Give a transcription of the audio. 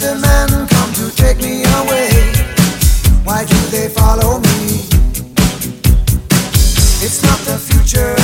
the men come to take me away? Why do they follow me? It's not the future.